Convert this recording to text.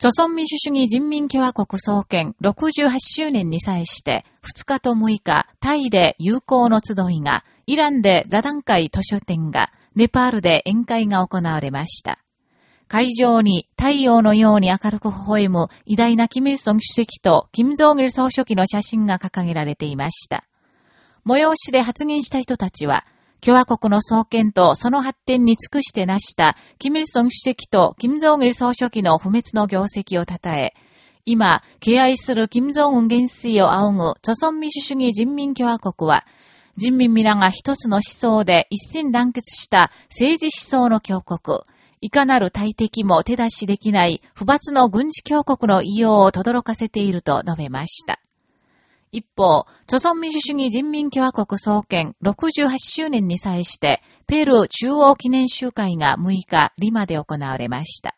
朝鮮民主主義人民共和国創建68周年に際して2日と6日、タイで友好の集いが、イランで座談会図書展が、ネパールで宴会が行われました。会場に太陽のように明るく微笑む偉大なキム・イルソン主席とキム・ジョン・ル総書記の写真が掲げられていました。催しで発言した人たちは、共和国の創建とその発展に尽くして成した、キム・イルソン主席とキム・ジョン・イル総書記の不滅の業績を称え、今、敬愛するキム・ジン・ウン元帥を仰ぐ、朝鮮民主主義人民共和国は、人民皆が一つの思想で一戦団結した政治思想の強国、いかなる大敵も手出しできない不罰の軍事強国の異様を轟かせていると述べました。一方、朝鮮民主主義人民共和国創建68周年に際して、ペルー中央記念集会が6日、リマで行われました。